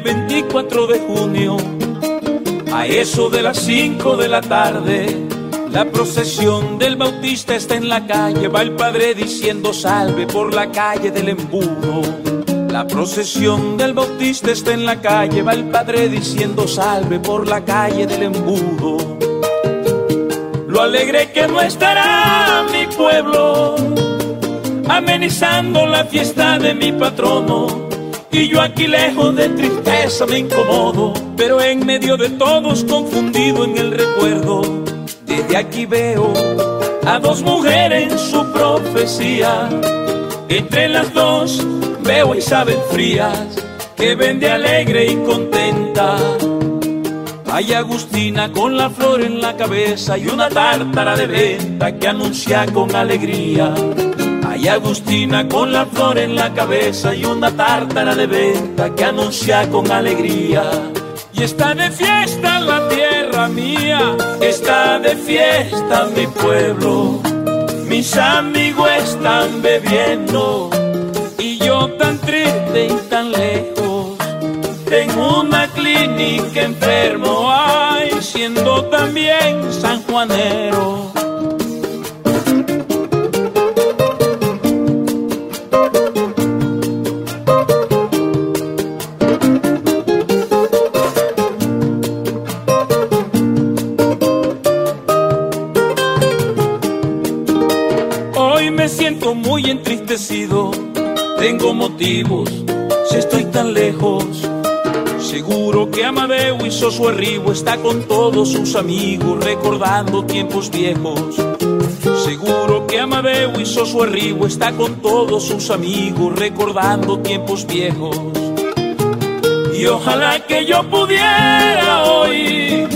siempre el 24 de junio, a eso de las 5 de la tarde, la procesión del Bautista está en la calle, va el padre diciendo salve por la calle del embudo. La procesión del Bautista está en la calle, va el padre diciendo salve por la calle del embudo. Lo alegre que no estará mi pueblo, amenizando la fiesta de mi patrono y yo aquí lejos de tristeza me incomodo, pero en medio de todos confundido en el recuerdo. Desde aquí veo a dos mujeres en su profecía. Entre las dos veo a Isabel Frías, que vende alegre y contenta. Hay Agustina con la flor en la cabeza y una tártara de venta que anuncia con alegría. Hay Agustina con la flor en la cabeza y una tártara de venta que anuncia con alegría. Y está de fiesta la tierra mía, está de fiesta mi pueblo. Mis amigos están bebiendo y yo tan triste y tan lejos. En una clínica enfermo, ay, siendo también sanjuanero. Muy entristecido, tengo motivos, si estoy tan lejos. Seguro que Amadeo hizo su arribo, está con todos sus amigos, recordando tiempos viejos. Seguro que Amadeo hizo su arribo, está con todos sus amigos, recordando tiempos viejos. Y ojalá que yo pudiera hoy,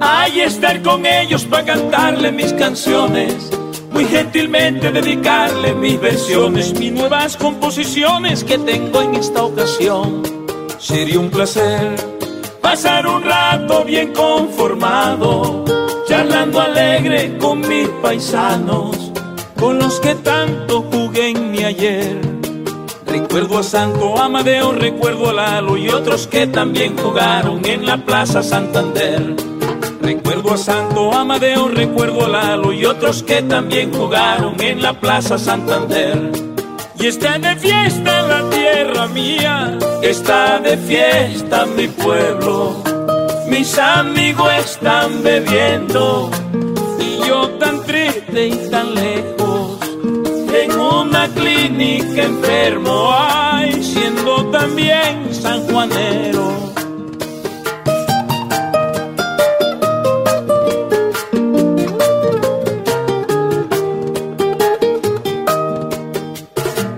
ahí estar con ellos para cantarle mis canciones muy gentilmente dedicarle mis versiones, mis nuevas composiciones que tengo en esta ocasión. Sería un placer pasar un rato bien conformado, charlando alegre con mis paisanos, con los que tanto jugué en mi ayer. Recuerdo a Santo Amadeo, recuerdo a Lalo y otros que también jugaron en la Plaza Santander. Recuerdo a Santo Amadeo, recuerdo a Lalo y otros que también jugaron en la Plaza Santander. Y está de fiesta la tierra mía, está de fiesta mi pueblo. Mis amigos están bebiendo y yo tan triste y tan lejos. En una clínica enfermo, ay, siendo también sanjuanero.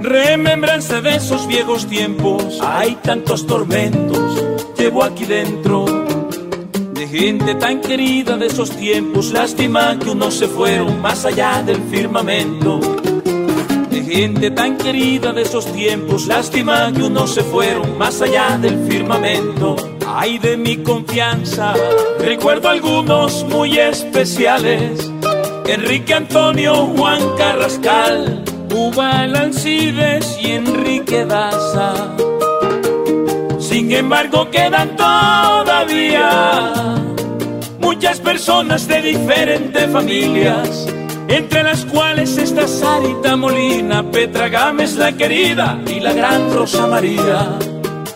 remembranza de esos viejos tiempos. Hay tantos tormentos, llevo aquí dentro. Gente tan querida de esos tiempos, lástima que unos se fueron más allá del firmamento. De gente tan querida de esos tiempos, lástima que unos se fueron más allá del firmamento. Ay de mi confianza, recuerdo algunos muy especiales. Enrique Antonio Juan Carrascal, Ubal Alcides y Enrique Daza. Sin embargo, quedan todavía personas de diferentes familias, entre las cuales está Sarita Molina, Petra Gámez la querida y la gran Rosa María.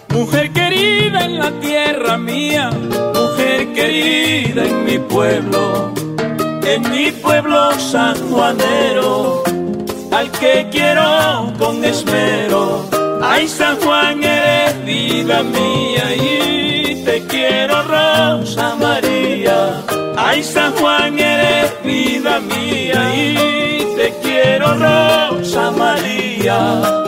Mujer querida en la tierra mía, mujer querida en mi pueblo, en mi pueblo sanjuanero al que quiero con esmero. Ay, San Juan, eres vida mía y te quiero, Rosa María. Ay, San Juan, eres vida mía y te quiero, Rosa María.